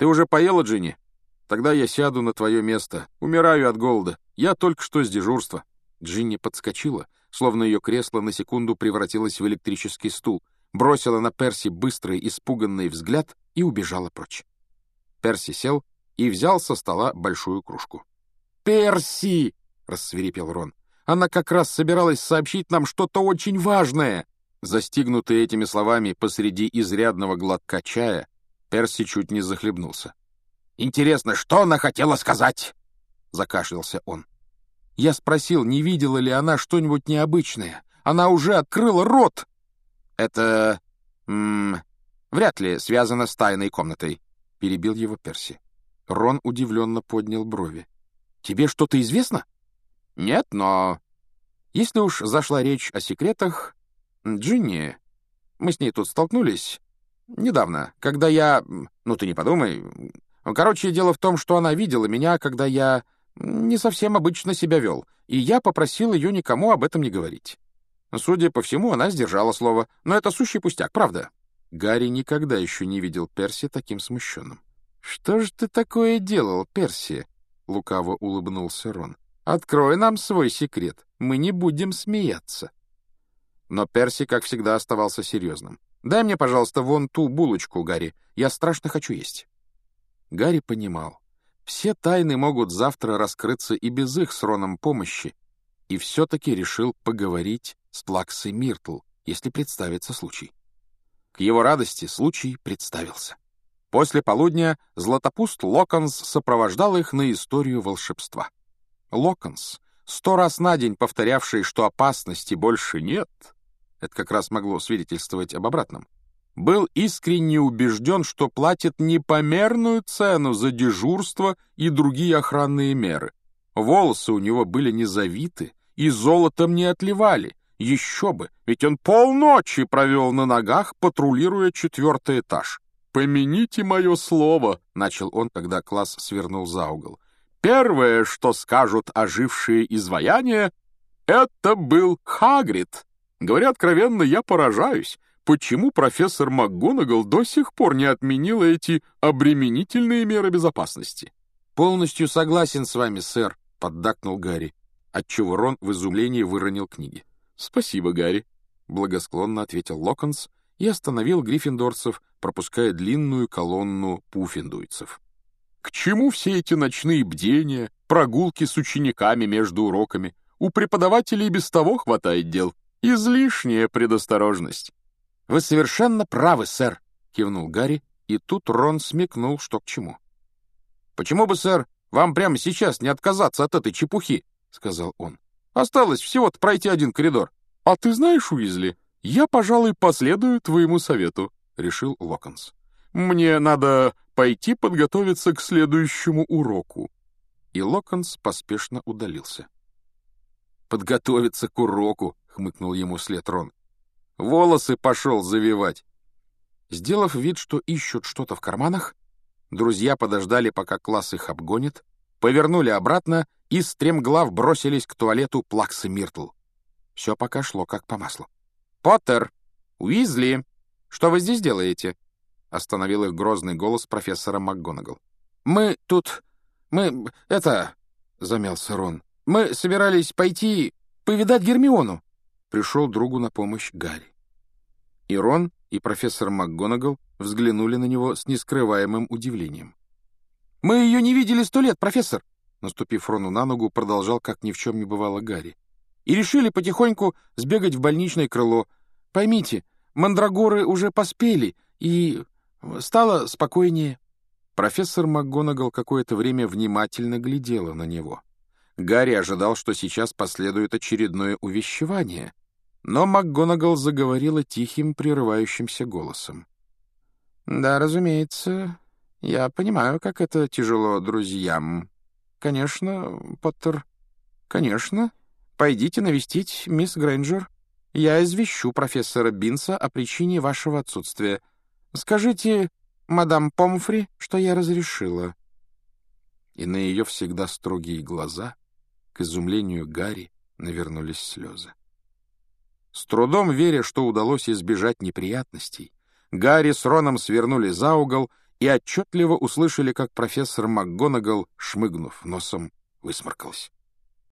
Ты уже поела, Джинни? Тогда я сяду на твое место. Умираю от голода. Я только что с дежурства». Джинни подскочила, словно ее кресло на секунду превратилось в электрический стул, бросила на Перси быстрый, испуганный взгляд и убежала прочь. Перси сел и взял со стола большую кружку. «Перси!» — рассверепел Рон. «Она как раз собиралась сообщить нам что-то очень важное!» Застигнутый этими словами посреди изрядного глотка чая, Перси чуть не захлебнулся. «Интересно, что она хотела сказать?» — закашлялся он. Я спросил, не видела ли она что-нибудь необычное. Она уже открыла рот. «Это... М -м, вряд ли связано с тайной комнатой», — перебил его Перси. Рон удивленно поднял брови. «Тебе что-то известно?» «Нет, но...» «Если уж зашла речь о секретах, Джинни, мы с ней тут столкнулись недавно, когда я... Ну, ты не подумай. Короче, дело в том, что она видела меня, когда я не совсем обычно себя вел, и я попросил ее никому об этом не говорить. Судя по всему, она сдержала слово, но это сущий пустяк, правда?» Гарри никогда еще не видел Перси таким смущенным. «Что же ты такое делал, Перси?» — лукаво улыбнулся Рон. «Открой нам свой секрет, мы не будем смеяться». Но Перси, как всегда, оставался серьезным. «Дай мне, пожалуйста, вон ту булочку, Гарри. Я страшно хочу есть». Гарри понимал. Все тайны могут завтра раскрыться и без их с Роном помощи, и все-таки решил поговорить с Плаксой Миртл, если представится случай. К его радости случай представился. После полудня Златопуст Локонс сопровождал их на историю волшебства. Локонс, сто раз на день повторявший, что опасности больше нет, это как раз могло свидетельствовать об обратном, был искренне убежден, что платит непомерную цену за дежурство и другие охранные меры. Волосы у него были не завиты и золотом не отливали. Еще бы, ведь он полночи провел на ногах, патрулируя четвертый этаж. «Помяните мое слово», — начал он, когда класс свернул за угол. «Первое, что скажут ожившие изваяния, это был Хагрид, Говоря откровенно, я поражаюсь, почему профессор МакГонагал до сих пор не отменила эти обременительные меры безопасности. «Полностью согласен с вами, сэр», — поддакнул Гарри, отчего Рон в изумлении выронил книги. «Спасибо, Гарри», — благосклонно ответил Локонс и остановил гриффиндорцев, пропуская длинную колонну пуффиндуйцев. «К чему все эти ночные бдения, прогулки с учениками между уроками? У преподавателей без того хватает дел. Излишняя предосторожность. «Вы совершенно правы, сэр», — кивнул Гарри, и тут Рон смекнул, что к чему. «Почему бы, сэр, вам прямо сейчас не отказаться от этой чепухи?» — сказал он. «Осталось всего-то пройти один коридор». «А ты знаешь, Уизли, я, пожалуй, последую твоему совету», — решил Локонс. «Мне надо пойти подготовиться к следующему уроку». И Локонс поспешно удалился. «Подготовиться к уроку», — хмыкнул ему след Рон. «Волосы пошел завивать!» Сделав вид, что ищут что-то в карманах, друзья подождали, пока класс их обгонит, повернули обратно и стремглав бросились к туалету Плаксы Миртл. Все пока шло как по маслу. «Поттер! Уизли! Что вы здесь делаете?» — остановил их грозный голос профессора МакГонагал. «Мы тут... мы... это...» — замялся Рон. «Мы собирались пойти повидать Гермиону» пришел другу на помощь Гарри. И Рон, и профессор МакГонагал взглянули на него с нескрываемым удивлением. «Мы ее не видели сто лет, профессор!» Наступив Рону на ногу, продолжал, как ни в чем не бывало Гарри. «И решили потихоньку сбегать в больничное крыло. Поймите, мандрагоры уже поспели, и стало спокойнее». Профессор МакГонагал какое-то время внимательно глядела на него. Гарри ожидал, что сейчас последует очередное увещевание, но МакГонагал заговорила тихим, прерывающимся голосом. «Да, разумеется, я понимаю, как это тяжело друзьям. Конечно, Поттер, конечно. Пойдите навестить мисс Грейнджер. Я извещу профессора Бинса о причине вашего отсутствия. Скажите, мадам Помфри, что я разрешила». И на ее всегда строгие глаза, к изумлению Гарри, навернулись слезы. С трудом веря, что удалось избежать неприятностей, Гарри с Роном свернули за угол и отчетливо услышали, как профессор МакГонагал, шмыгнув носом, высморкалась.